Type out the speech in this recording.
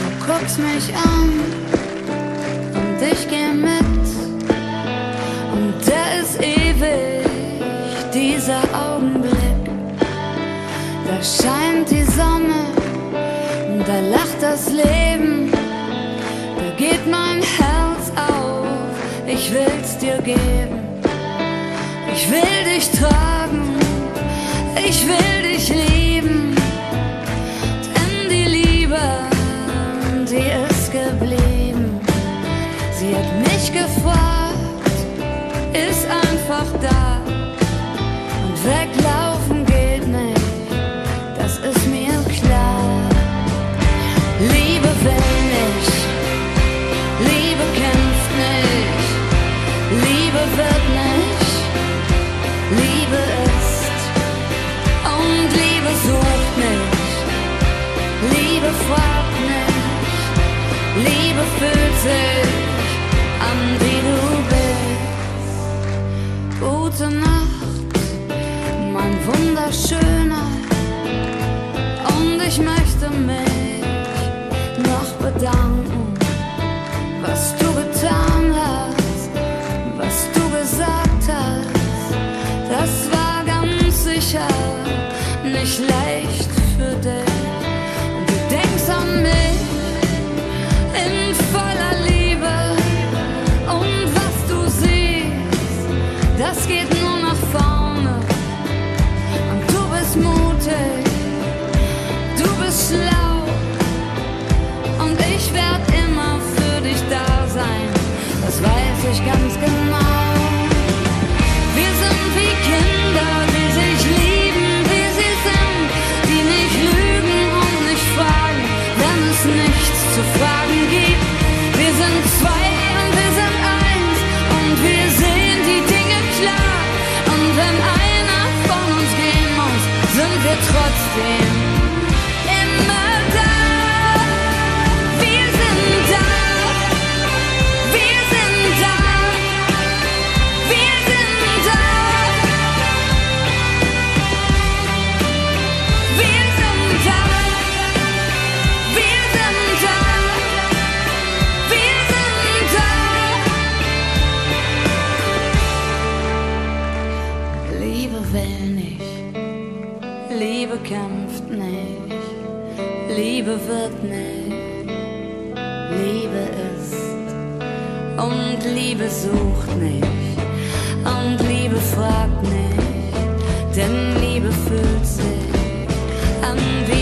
Du guckst mich an und ich geh mit. Und der ist ewig, dieser Augenblick. Da scheint die Sonne, da lacht das Leben. Da geht mein Herz auf, ich will's dir geben. Ich will dich tragen, dich lieben. Denn die Liebe, die ist geblieben. Sie hat mich gefragt, ist einfach da. Und weglaufen nicht leicht für dich. Und du denkst an mich ich ganz genau. Wir sind wie Kinder, die sich lieben, wie sie sind, die nicht lügen und nicht fragen, wenn es nichts zu fragen gibt. Wir sind zwei und wir sind eins und wir sehen die Dinge klar. Und wenn einer von uns gehen muss, sind wir trotzdem Liebe kämpft nicht, Liebe wird nicht, Liebe ist und Liebe sucht nicht. Und Liebe fragt nicht, denn Liebe fühlt sich an wie